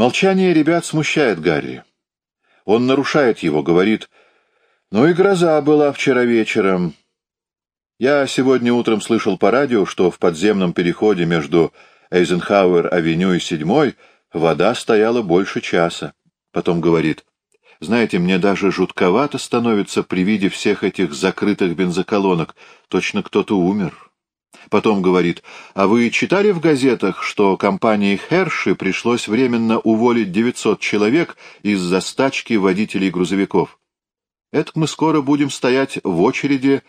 Молчание ребят смущает Гарри. Он нарушает его, говорит, «Ну и гроза была вчера вечером. Я сегодня утром слышал по радио, что в подземном переходе между Эйзенхауэр-авеню и Седьмой вода стояла больше часа». Потом говорит, «Знаете, мне даже жутковато становится при виде всех этих закрытых бензоколонок. Точно кто-то умер». Потом говорит, а вы читали в газетах, что компании Херши пришлось временно уволить 900 человек из-за стачки водителей грузовиков? Это мы скоро будем стоять в очереди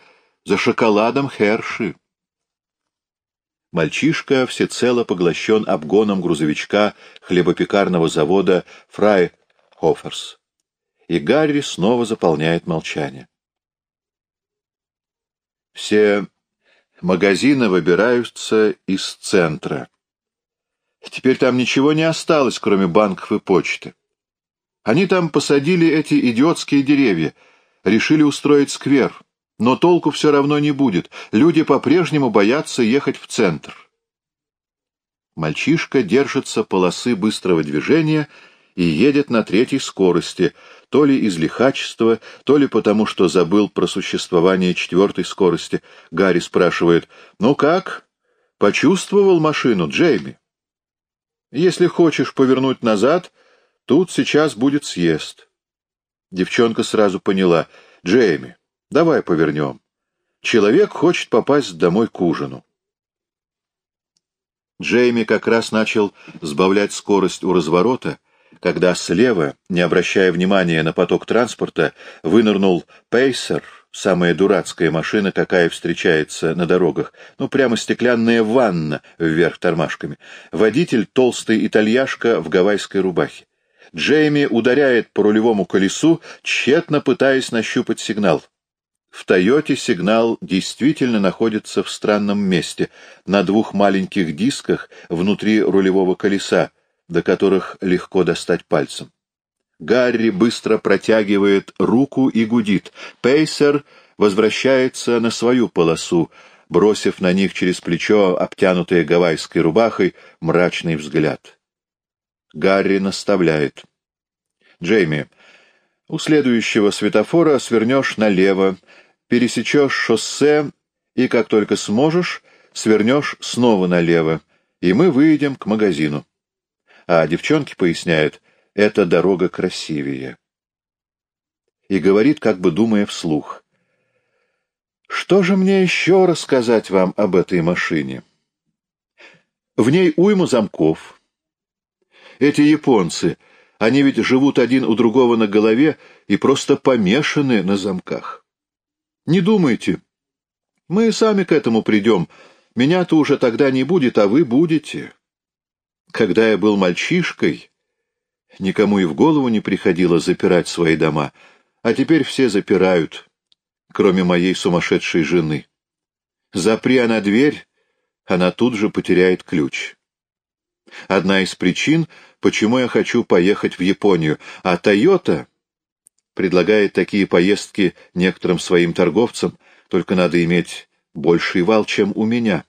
за шоколадом Херши. Мальчишка всецело поглощен обгоном грузовичка хлебопекарного завода Фрайхоферс. И Гарри снова заполняет молчание. Все магазины выбираются из центра. Теперь там ничего не осталось, кроме банков и почты. Они там посадили эти идиотские деревья, решили устроить сквер, но толку все равно не будет, люди по-прежнему боятся ехать в центр. Мальчишка держится полосы быстрого движения и едет на третьей скорости, то ли из лихачества, то ли потому, что забыл про существование четвертой скорости. Гарри спрашивает, «Ну как? Почувствовал машину, Джейми?» «Если хочешь повернуть назад, тут сейчас будет съезд». Девчонка сразу поняла, «Джейми, давай повернем. Человек хочет попасть домой к ужину». Джейми как раз начал сбавлять скорость у разворота, когда слева, не обращая внимания на поток транспорта, вынырнул «Пейсер», самая дурацкая машина, какая встречается на дорогах, ну, прямо стеклянная ванна вверх тормашками. Водитель — толстый итальяшка в гавайской рубахе. Джейми ударяет по рулевому колесу, тщетно пытаясь нащупать сигнал. В «Тойоте» сигнал действительно находится в странном месте, на двух маленьких дисках внутри рулевого колеса, до которых легко достать пальцем. Гарри быстро протягивает руку и гудит. Пейсер возвращается на свою полосу, бросив на них через плечо, обтянутые гавайской рубахой, мрачный взгляд. Гарри наставляет. «Джейми, у следующего светофора свернешь налево, пересечешь шоссе и, как только сможешь, свернешь снова налево, и мы выйдем к магазину» а девчонки поясняют, эта дорога красивее. И говорит, как бы думая вслух. Что же мне еще рассказать вам об этой машине? В ней уйма замков. Эти японцы, они ведь живут один у другого на голове и просто помешаны на замках. Не думайте. Мы сами к этому придем. Меня-то уже тогда не будет, а вы будете. Когда я был мальчишкой, никому и в голову не приходило запирать свои дома, а теперь все запирают, кроме моей сумасшедшей жены. Запри она дверь, она тут же потеряет ключ. Одна из причин, почему я хочу поехать в Японию, а «Тойота» предлагает такие поездки некоторым своим торговцам, только надо иметь больший вал, чем у меня.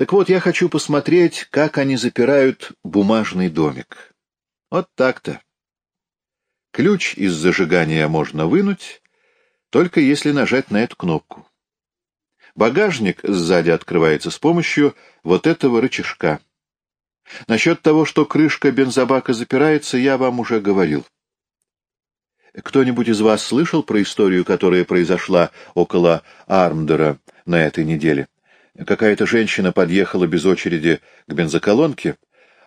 Так вот, я хочу посмотреть, как они запирают бумажный домик. Вот так-то. Ключ из зажигания можно вынуть, только если нажать на эту кнопку. Багажник сзади открывается с помощью вот этого рычажка. Насчет того, что крышка бензобака запирается, я вам уже говорил. Кто-нибудь из вас слышал про историю, которая произошла около Армдера на этой неделе? Какая-то женщина подъехала без очереди к бензоколонке,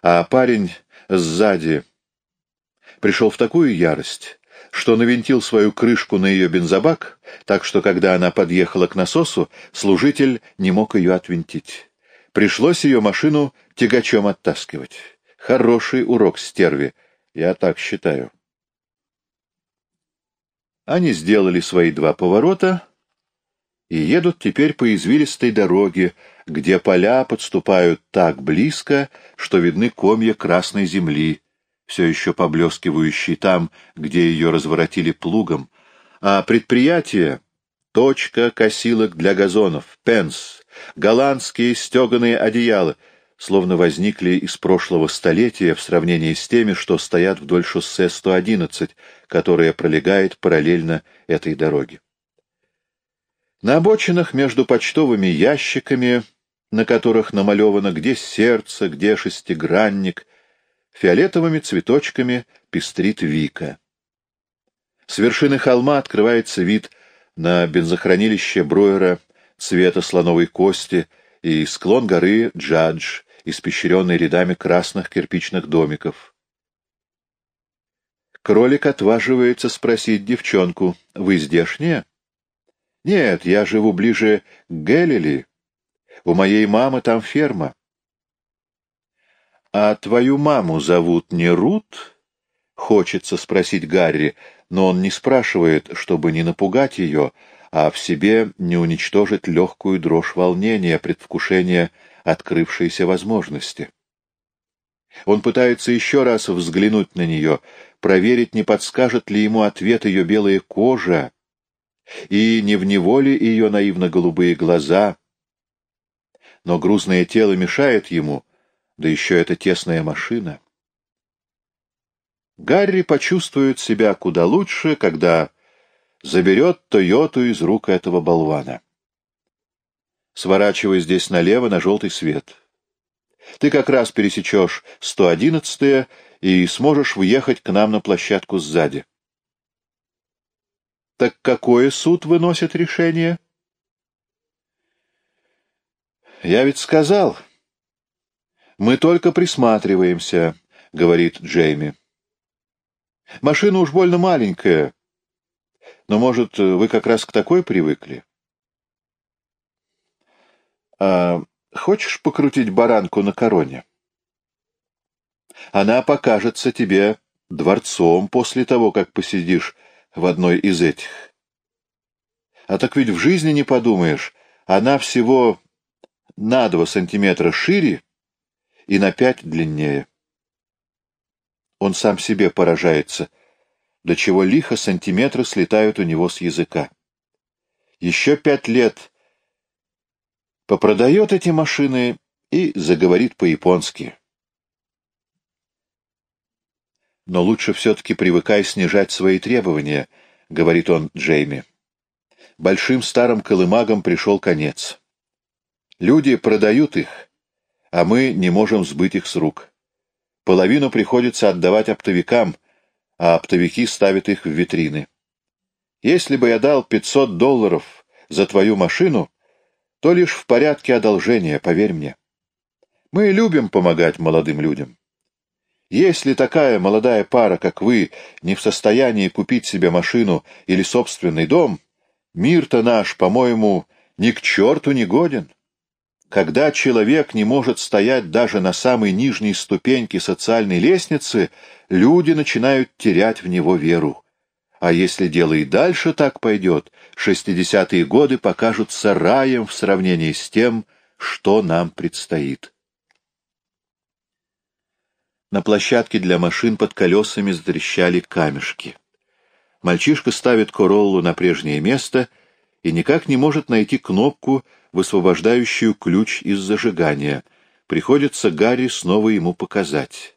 а парень сзади пришел в такую ярость, что навинтил свою крышку на ее бензобак, так что, когда она подъехала к насосу, служитель не мог ее отвинтить. Пришлось ее машину тягачом оттаскивать. Хороший урок стерви, я так считаю. Они сделали свои два поворота — и едут теперь по извилистой дороге, где поля подступают так близко, что видны комья красной земли, все еще поблескивающие там, где ее разворотили плугом, а предприятие — точка косилок для газонов, пенс, голландские стеганые одеяла словно возникли из прошлого столетия в сравнении с теми, что стоят вдоль шоссе 111, которое пролегает параллельно этой дороге. На обочинах между почтовыми ящиками, на которых намалевано где сердце, где шестигранник, фиолетовыми цветочками пестрит Вика. С вершины холма открывается вид на бензохранилище Бруера цвета слоновой кости и склон горы Джадж, испещренный рядами красных кирпичных домиков. Кролик отваживается спросить девчонку, «Вы здешняя?» «Нет, я живу ближе к Гэллили. У моей мамы там ферма». «А твою маму зовут не Рут?» — хочется спросить Гарри, но он не спрашивает, чтобы не напугать ее, а в себе не уничтожить легкую дрожь волнения, предвкушения открывшейся возможности. Он пытается еще раз взглянуть на нее, проверить, не подскажет ли ему ответ ее белая кожа и не в неволе ее наивно-голубые глаза. Но грузное тело мешает ему, да еще эта тесная машина. Гарри почувствует себя куда лучше, когда заберет Тойоту из рук этого болвана. Сворачивай здесь налево на желтый свет. Ты как раз пересечешь 111-е и сможешь въехать к нам на площадку сзади. Так какое суд выносит решение? Я ведь сказал. Мы только присматриваемся, говорит Джейми. Машина уж больно маленькая. Но, может, вы как раз к такой привыкли? А хочешь покрутить баранку на короне? Она покажется тебе дворцом после того, как посидишь в одной из этих. А так ведь в жизни не подумаешь, она всего на два сантиметра шире и на пять длиннее. Он сам себе поражается, до чего лихо сантиметры слетают у него с языка. Еще пять лет попродает эти машины и заговорит по-японски. Но лучше все-таки привыкай снижать свои требования, — говорит он Джейми. Большим старым колымагам пришел конец. Люди продают их, а мы не можем сбыть их с рук. Половину приходится отдавать оптовикам, а оптовики ставят их в витрины. Если бы я дал 500 долларов за твою машину, то лишь в порядке одолжения, поверь мне. Мы любим помогать молодым людям. Если такая молодая пара, как вы, не в состоянии купить себе машину или собственный дом, мир-то наш, по-моему, ни к черту не годен. Когда человек не может стоять даже на самой нижней ступеньке социальной лестницы, люди начинают терять в него веру. А если дело и дальше так пойдет, шестидесятые годы покажутся раем в сравнении с тем, что нам предстоит. На площадке для машин под колесами затрещали камешки. Мальчишка ставит Короллу на прежнее место и никак не может найти кнопку, высвобождающую ключ из зажигания. Приходится Гарри снова ему показать.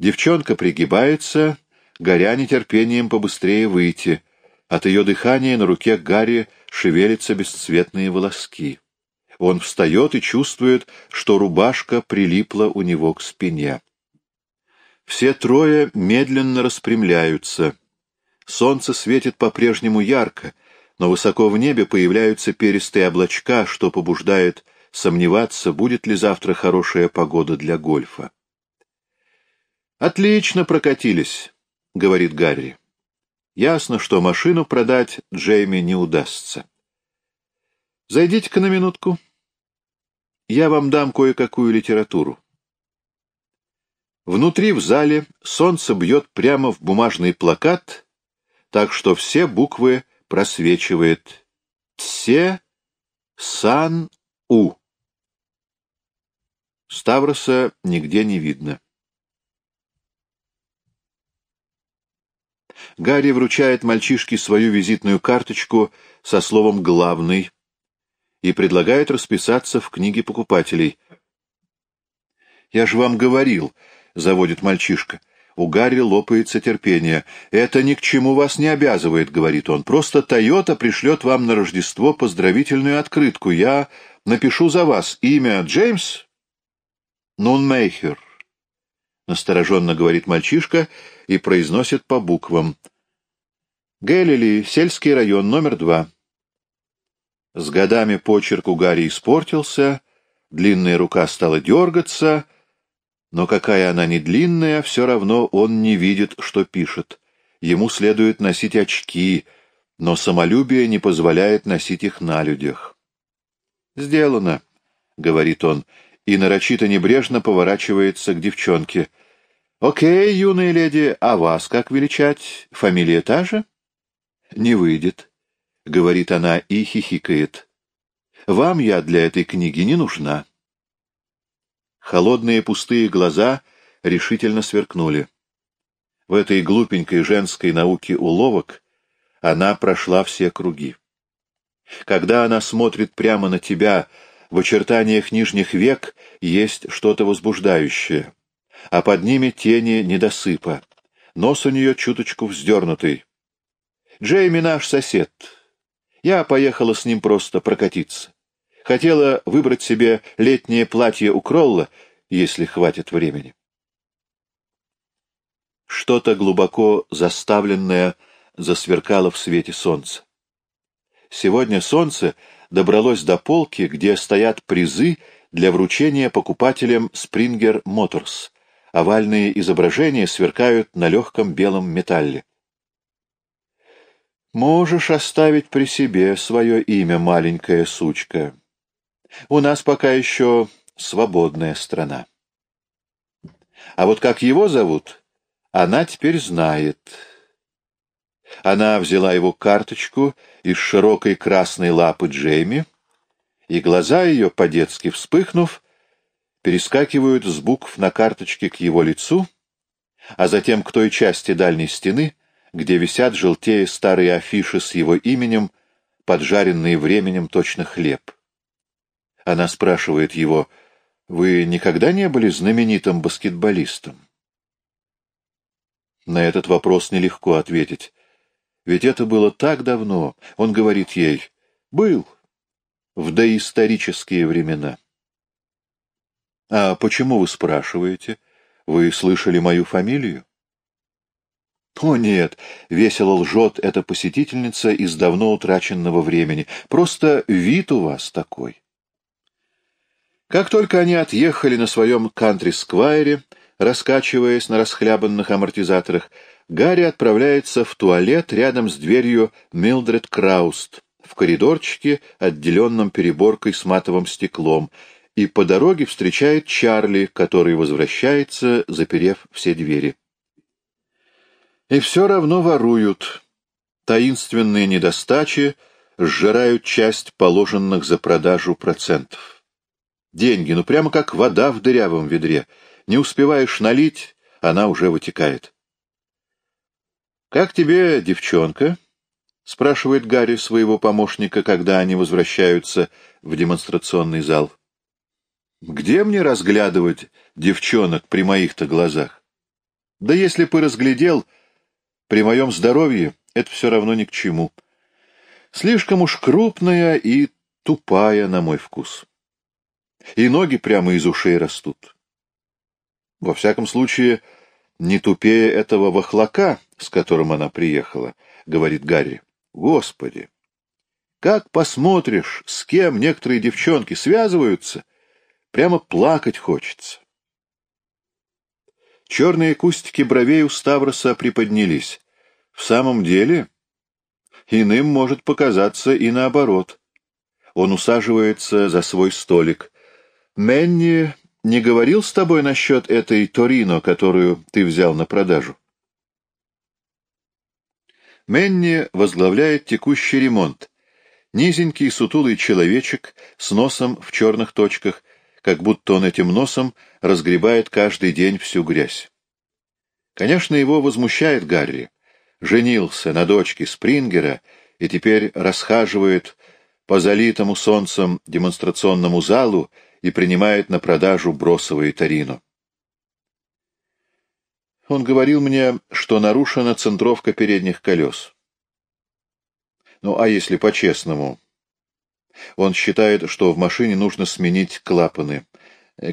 Девчонка пригибается горя нетерпением побыстрее выйти. От ее дыхания на руке Гарри шевелятся бесцветные волоски. Он встает и чувствует, что рубашка прилипла у него к спине. Все трое медленно распрямляются. Солнце светит по-прежнему ярко, но высоко в небе появляются перистые облачка, что побуждает сомневаться, будет ли завтра хорошая погода для гольфа. «Отлично прокатились», — говорит Гарри. Ясно, что машину продать Джейми не удастся. Зайдите-ка на минутку. Я вам дам кое-какую литературу. Внутри в зале солнце бьет прямо в бумажный плакат, так что все буквы просвечивает. Тсе Сан У. Ставроса нигде не видно. Гарри вручает мальчишке свою визитную карточку со словом «главный» и предлагает расписаться в книге покупателей. «Я же вам говорил», — заводит мальчишка. У Гарри лопается терпение. «Это ни к чему вас не обязывает», — говорит он. «Просто Тойота пришлет вам на Рождество поздравительную открытку. Я напишу за вас. Имя Джеймс?» «Нунмейхер», — настороженно говорит мальчишка и произносит по буквам. «Гэллили, сельский район, номер два». С годами почерк у Гарри испортился, длинная рука стала дергаться — но какая она не длинная, все равно он не видит, что пишет. Ему следует носить очки, но самолюбие не позволяет носить их на людях. «Сделано», — говорит он, и нарочито небрежно поворачивается к девчонке. «Окей, юная леди, а вас как величать? Фамилия та же?» «Не выйдет», — говорит она и хихикает. «Вам я для этой книги не нужна». Холодные пустые глаза решительно сверкнули. В этой глупенькой женской науке уловок она прошла все круги. Когда она смотрит прямо на тебя, в очертаниях нижних век есть что-то возбуждающее, а под ними тени недосыпа. Нос у нее чуточку вздернутый. Джейми наш сосед. Я поехала с ним просто прокатиться. Хотела выбрать себе летнее платье у Кролла, если хватит времени. Что-то глубоко заставленное засверкало в свете солнца. Сегодня солнце добралось до полки, где стоят призы для вручения покупателям Springer Motors. Овальные изображения сверкают на легком белом металле. «Можешь оставить при себе свое имя, маленькая сучка», у нас пока еще свободная страна. А вот как его зовут, она теперь знает. Она взяла его карточку из широкой красной лапы Джейми, и глаза ее, по-детски вспыхнув, перескакивают с букв на карточке к его лицу, а затем к той части дальней стены, где висят желтее старые афиши с его именем, поджаренные временем точно хлеб. Она спрашивает его, «Вы никогда не были знаменитым баскетболистом?» На этот вопрос нелегко ответить. Ведь это было так давно. Он говорит ей, «Был, в доисторические времена». «А почему вы спрашиваете? Вы слышали мою фамилию?» «О, нет!» — весело лжет эта посетительница из давно утраченного времени. «Просто вид у вас такой». Как только они отъехали на своем кантри-сквайре, раскачиваясь на расхлябанных амортизаторах, Гарри отправляется в туалет рядом с дверью Милдред Крауст, в коридорчике, отделенном переборкой с матовым стеклом, и по дороге встречает Чарли, который возвращается, заперев все двери. И все равно воруют. Таинственные недостачи сжирают часть положенных за продажу процентов. Деньги, ну прямо как вода в дырявом ведре. Не успеваешь налить, она уже вытекает. «Как тебе, девчонка?» — спрашивает Гарри своего помощника, когда они возвращаются в демонстрационный зал. «Где мне разглядывать девчонок при моих-то глазах? Да если бы разглядел, при моем здоровье это все равно ни к чему. Слишком уж крупная и тупая на мой вкус» и ноги прямо из ушей растут. Во всяком случае, не тупее этого вахлака, с которым она приехала, — говорит Гарри. Господи! Как посмотришь, с кем некоторые девчонки связываются, прямо плакать хочется. Черные кустики бровей у Ставроса приподнялись. В самом деле, иным может показаться и наоборот. Он усаживается за свой столик. Менни не говорил с тобой насчет этой Торино, которую ты взял на продажу? Менни возглавляет текущий ремонт. Низенький сутулый человечек с носом в черных точках, как будто он этим носом разгребает каждый день всю грязь. Конечно, его возмущает Гарри. Женился на дочке Спрингера и теперь расхаживает по залитому солнцем демонстрационному залу и принимает на продажу бросовые тарино. Он говорил мне, что нарушена центровка передних колес. Ну, а если по-честному? Он считает, что в машине нужно сменить клапаны.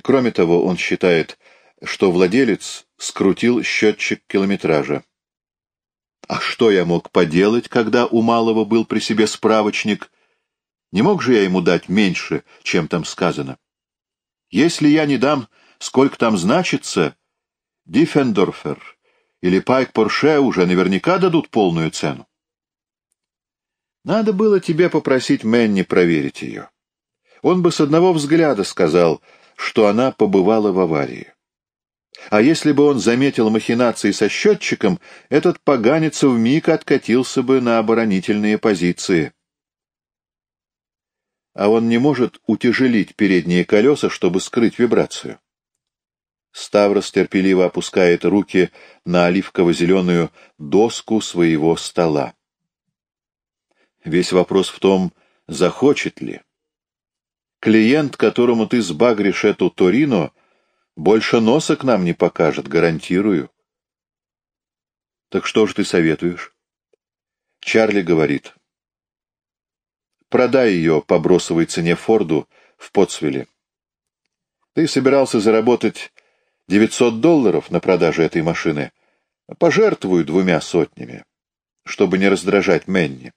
Кроме того, он считает, что владелец скрутил счетчик километража. А что я мог поделать, когда у малого был при себе справочник? Не мог же я ему дать меньше, чем там сказано? Если я не дам, сколько там значится, Диффендорфер или Пайк Порше уже наверняка дадут полную цену. Надо было тебе попросить Мэнни проверить ее. Он бы с одного взгляда сказал, что она побывала в аварии. А если бы он заметил махинации со счетчиком, этот поганец вмиг откатился бы на оборонительные позиции. А он не может утяжелить передние колеса, чтобы скрыть вибрацию. Ставрос терпеливо опускает руки на оливково-зеленую доску своего стола. Весь вопрос в том, захочет ли. Клиент, которому ты сбагришь эту Торино, больше носа к нам не покажет, гарантирую. Так что же ты советуешь? Чарли говорит. Продай ее по бросовой цене Форду в Потсвилле. Ты собирался заработать 900 долларов на продаже этой машины, пожертвую двумя сотнями, чтобы не раздражать Менни.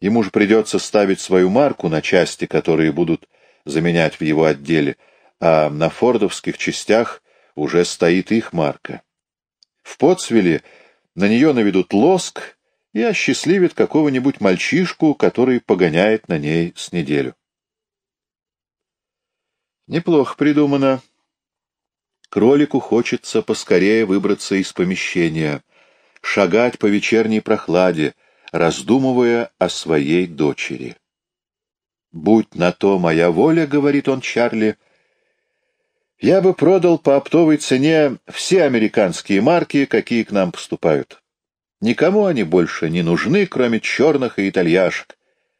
Ему же придется ставить свою марку на части, которые будут заменять в его отделе, а на фордовских частях уже стоит их марка. В Потсвилле на нее наведут лоск и осчастливит какого-нибудь мальчишку, который погоняет на ней с неделю. Неплохо придумано, Кролику хочется поскорее выбраться из помещения, шагать по вечерней прохладе, раздумывая о своей дочери. «Будь на то моя воля», — говорит он Чарли, — «я бы продал по оптовой цене все американские марки, какие к нам поступают. Никому они больше не нужны, кроме черных и итальяшек,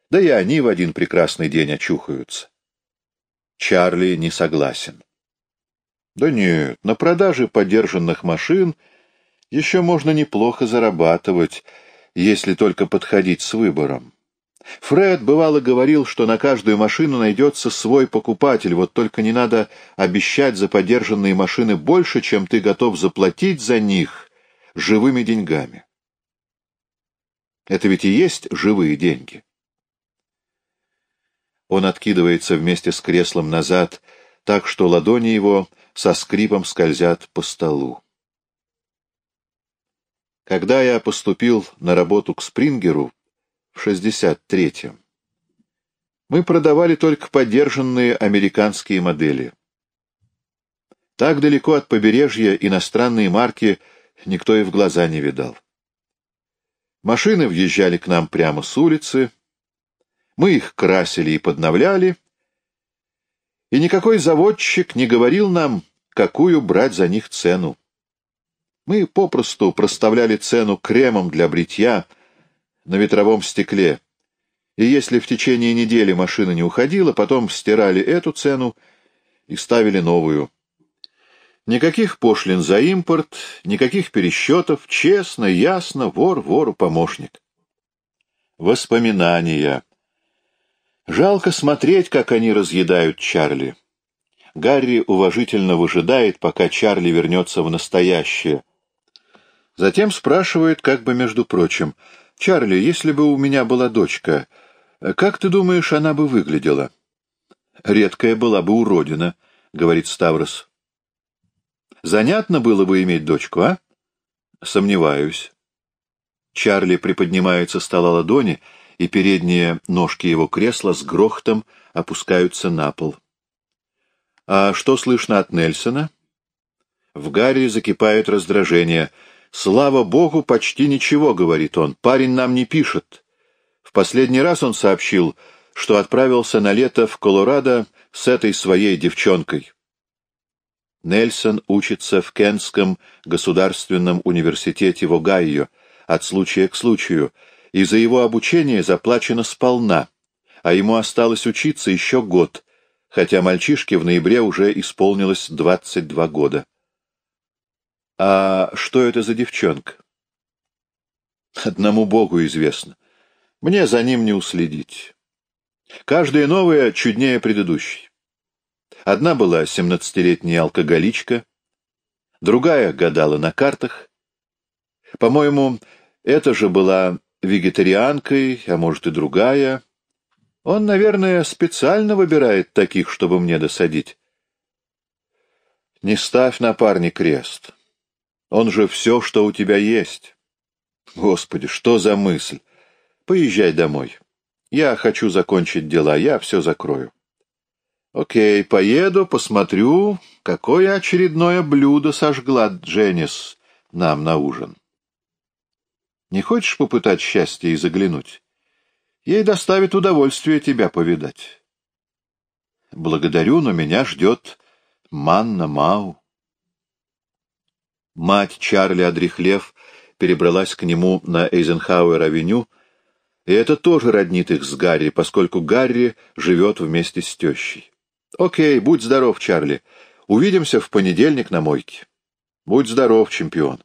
да и они в один прекрасный день очухаются». Чарли не согласен. Да нет, на продаже подержанных машин еще можно неплохо зарабатывать, если только подходить с выбором. Фред бывало говорил, что на каждую машину найдется свой покупатель, вот только не надо обещать за подержанные машины больше, чем ты готов заплатить за них живыми деньгами. Это ведь и есть живые деньги. Он откидывается вместе с креслом назад, так что ладони его со скрипом скользят по столу. Когда я поступил на работу к Спрингеру в 63-м, мы продавали только подержанные американские модели. Так далеко от побережья иностранные марки никто и в глаза не видал. Машины въезжали к нам прямо с улицы, мы их красили и подновляли, и никакой заводчик не говорил нам, какую брать за них цену. Мы попросту проставляли цену кремом для бритья на ветровом стекле, и если в течение недели машина не уходила, потом стирали эту цену и ставили новую. Никаких пошлин за импорт, никаких пересчетов, честно, ясно, вор вору помощник. Воспоминания. Жалко смотреть, как они разъедают Чарли. Гарри уважительно выжидает, пока Чарли вернется в настоящее. Затем спрашивает, как бы между прочим, «Чарли, если бы у меня была дочка, как ты думаешь, она бы выглядела?» «Редкая была бы уродина», — говорит Ставрос. «Занятно было бы иметь дочку, а?» «Сомневаюсь». Чарли приподнимает со стола ладони и передние ножки его кресла с грохотом опускаются на пол. «А что слышно от Нельсона?» В Гарри закипает раздражение. «Слава богу, почти ничего», — говорит он. «Парень нам не пишет». В последний раз он сообщил, что отправился на лето в Колорадо с этой своей девчонкой. Нельсон учится в Кентском государственном университете в Огайо от случая к случаю, и за его обучение заплачено сполна, а ему осталось учиться еще год, хотя мальчишке в ноябре уже исполнилось 22 года. А что это за девчонка? Одному Богу известно. Мне за ним не уследить. Каждая новая чуднее предыдущей. Одна была семнадцатилетняя алкоголичка, другая гадала на картах. По-моему, эта же была вегетарианкой, а может и другая. Он, наверное, специально выбирает таких, чтобы мне досадить. Не ставь на парня крест. Он же все, что у тебя есть. Господи, что за мысль? Поезжай домой. Я хочу закончить дела, я все закрою. Окей, поеду, посмотрю, какое очередное блюдо сожгла Дженнис нам на ужин. Не хочешь попытать счастье и заглянуть? Ей доставит удовольствие тебя повидать. Благодарю, но меня ждет Манна Мау. Мать Чарли Адрихлев перебралась к нему на Эйзенхауэр-авеню, и это тоже роднит их с Гарри, поскольку Гарри живет вместе с тещей. Окей, будь здоров, Чарли. Увидимся в понедельник на мойке. Будь здоров, чемпион.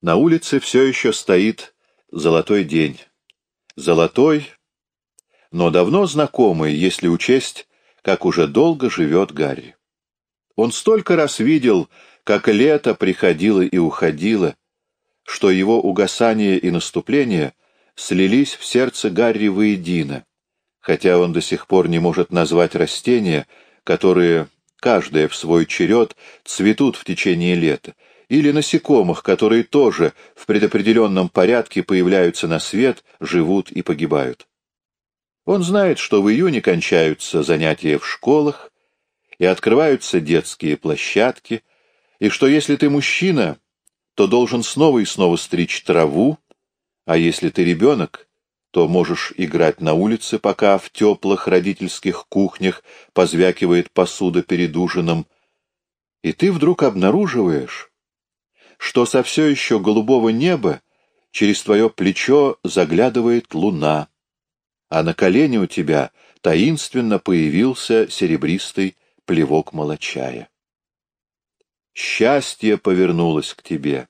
На улице все еще стоит золотой день. Золотой, но давно знакомый, если учесть, как уже долго живет Гарри. Он столько раз видел, как лето приходило и уходило, что его угасание и наступление слились в сердце Гарри воедино, хотя он до сих пор не может назвать растения, которые, каждое в свой черед, цветут в течение лета, или насекомых, которые тоже в предопределенном порядке появляются на свет, живут и погибают. Он знает, что в июне кончаются занятия в школах и открываются детские площадки, и что если ты мужчина, то должен снова и снова стричь траву, а если ты ребенок, то можешь играть на улице, пока в теплых родительских кухнях позвякивает посуда перед ужином, и ты вдруг обнаруживаешь, что со все еще голубого неба через твое плечо заглядывает луна, а на колене у тебя таинственно появился серебристый плевок молочая. Счастье повернулось к тебе.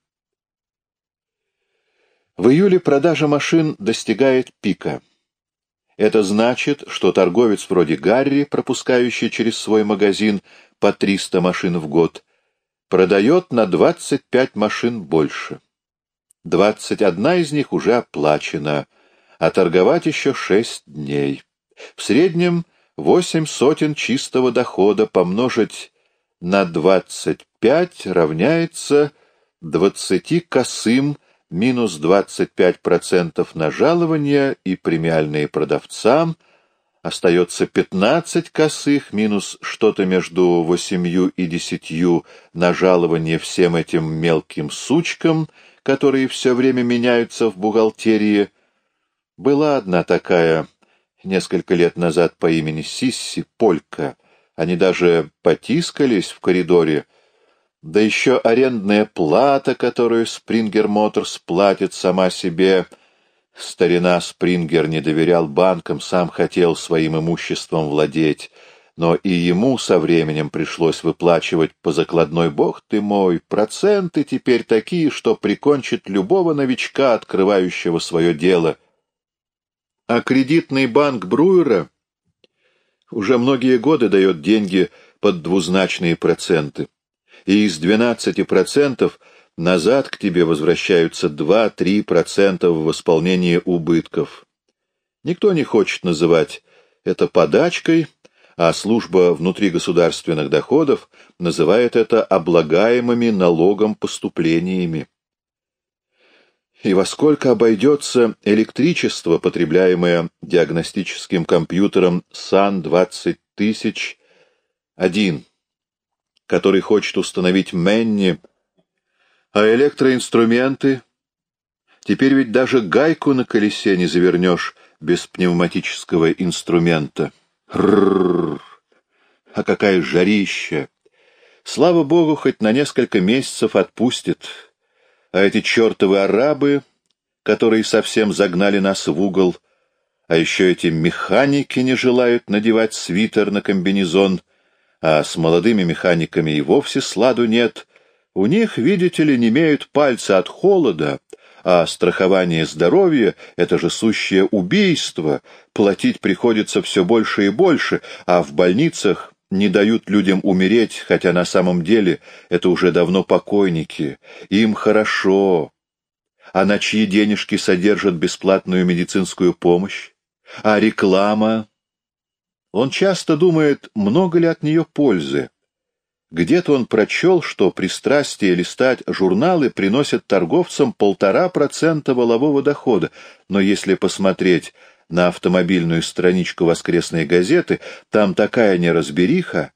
В июле продажа машин достигает пика. Это значит, что торговец вроде Гарри, пропускающий через свой магазин по 300 машин в год, продает на 25 машин больше. 21 из них уже оплачена, а торговать еще 6 дней. В среднем 8 сотен чистого дохода помножить на 25 равняется 20 косым минус 25% на жалование и премиальные продавцам – остается пятнадцать косых минус что-то между восемью и десятью на жалование всем этим мелким сучкам, которые все время меняются в бухгалтерии. Была одна такая несколько лет назад по имени Сисси Полька. Они даже потискались в коридоре, да еще арендная плата, которую Спрингер Моторс платит сама себе — Старина Спрингер не доверял банкам, сам хотел своим имуществом владеть, но и ему со временем пришлось выплачивать по закладной. Бог ты мой, проценты теперь такие, что прикончат любого новичка, открывающего свое дело. А кредитный банк Бруера уже многие годы дает деньги под двузначные проценты, и из двенадцати процентов — назад к тебе возвращаются 2-3% в восполнении убытков. Никто не хочет называть это подачкой, а служба внутригосударственных доходов называет это облагаемыми налогом поступлениями. И во сколько обойдется электричество, потребляемое диагностическим компьютером сан 20 тысяч один, который хочет установить Менни а электроинструменты? Теперь ведь даже гайку на колесе не завернешь без пневматического инструмента. Рррррр! А какая жарища! Слава богу, хоть на несколько месяцев отпустит. А эти чертовы арабы, которые совсем загнали нас в угол, А еще эти механики не желают надевать свитер на комбинезон, а с молодыми механиками и вовсе сладу нет. У них, видите ли, не имеют пальцы от холода, а страхование здоровья — это же сущее убийство, платить приходится все больше и больше, а в больницах не дают людям умереть, хотя на самом деле это уже давно покойники. Им хорошо. А на чьи денежки содержат бесплатную медицинскую помощь? А реклама? Он часто думает, много ли от нее пользы. Где-то он прочел, что пристрастие листать журналы приносит торговцам полтора процента волового дохода, но если посмотреть на автомобильную страничку воскресной газеты, там такая неразбериха,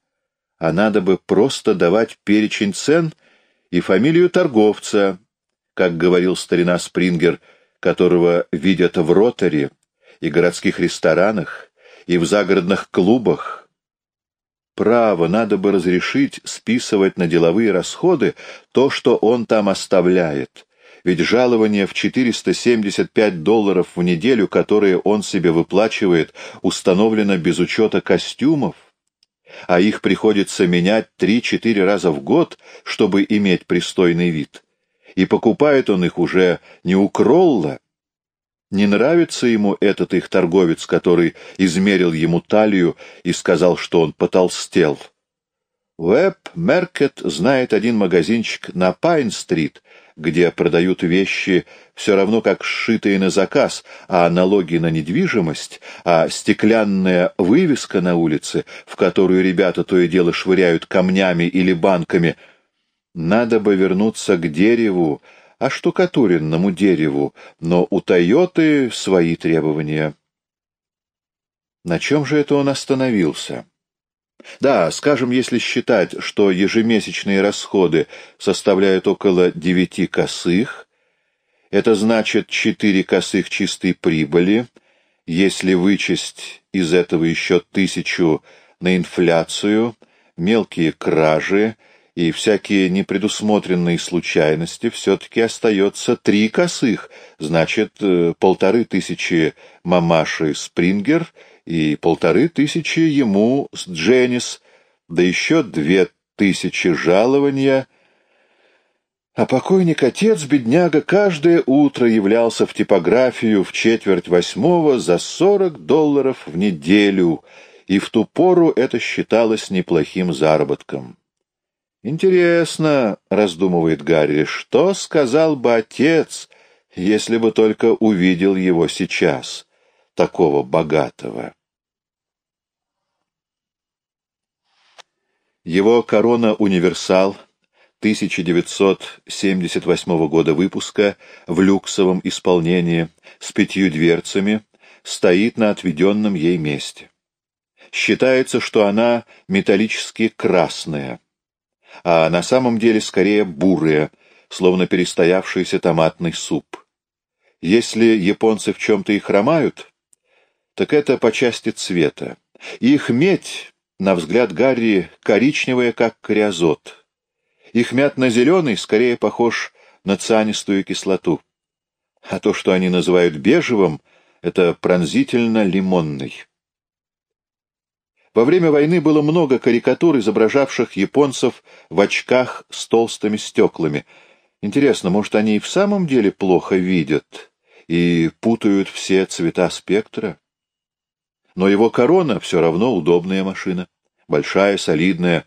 а надо бы просто давать перечень цен и фамилию торговца, как говорил старина Спрингер, которого видят в роторе и городских ресторанах, и в загородных клубах, Право, надо бы разрешить списывать на деловые расходы то, что он там оставляет. Ведь жалование в 475 долларов в неделю, которые он себе выплачивает, установлено без учета костюмов, а их приходится менять 3-4 раза в год, чтобы иметь пристойный вид. И покупает он их уже не у Кролла, не нравится ему этот их торговец, который измерил ему талию и сказал, что он потолстел. Веб Меркет знает один магазинчик на Пайн-стрит, где продают вещи все равно как сшитые на заказ, а налоги на недвижимость, а стеклянная вывеска на улице, в которую ребята то и дело швыряют камнями или банками. Надо бы вернуться к дереву, оштукатуренному дереву, но у Тойоты свои требования. На чем же это он остановился? Да, скажем, если считать, что ежемесячные расходы составляют около девяти косых, это значит четыре косых чистой прибыли, если вычесть из этого еще тысячу на инфляцию, мелкие кражи, и всякие непредусмотренные случайности, все-таки остается три косых, значит, э, полторы тысячи мамаши Спрингер и полторы тысячи ему с Дженнис, да еще две тысячи жалования. А покойник-отец, бедняга, каждое утро являлся в типографию в четверть восьмого за сорок долларов в неделю, и в ту пору это считалось неплохим заработком. Интересно, — раздумывает Гарри, — что сказал бы отец, если бы только увидел его сейчас, такого богатого? Его корона «Универсал» 1978 года выпуска в люксовом исполнении с пятью дверцами стоит на отведенном ей месте. Считается, что она металлически красная — а на самом деле скорее бурые, словно перестоявшийся томатный суп. Если японцы в чем-то и хромают, так это по части цвета. Их медь, на взгляд Гарри, коричневая, как криозот. Их мятно-зеленый скорее похож на цианистую кислоту. А то, что они называют бежевым, это пронзительно лимонный. Во время войны было много карикатур, изображавших японцев в очках с толстыми стеклами. Интересно, может, они и в самом деле плохо видят и путают все цвета спектра? Но его корона все равно удобная машина. Большая, солидная,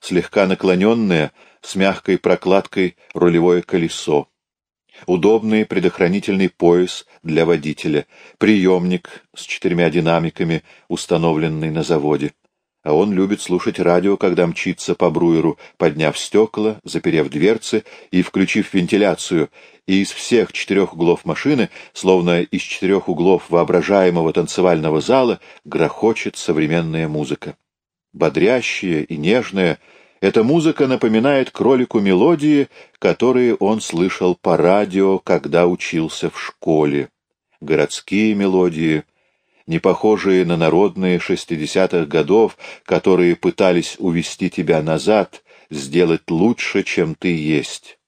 слегка наклоненная, с мягкой прокладкой рулевое колесо удобный предохранительный пояс для водителя, приемник с четырьмя динамиками, установленный на заводе. А он любит слушать радио, когда мчится по бруеру, подняв стекла, заперев дверцы и включив вентиляцию, и из всех четырех углов машины, словно из четырех углов воображаемого танцевального зала, грохочет современная музыка. Бодрящая и нежная — эта музыка напоминает кролику мелодии, которые он слышал по радио, когда учился в школе. Городские мелодии, не похожие на народные шестидесятых годов, которые пытались увести тебя назад, сделать лучше, чем ты есть.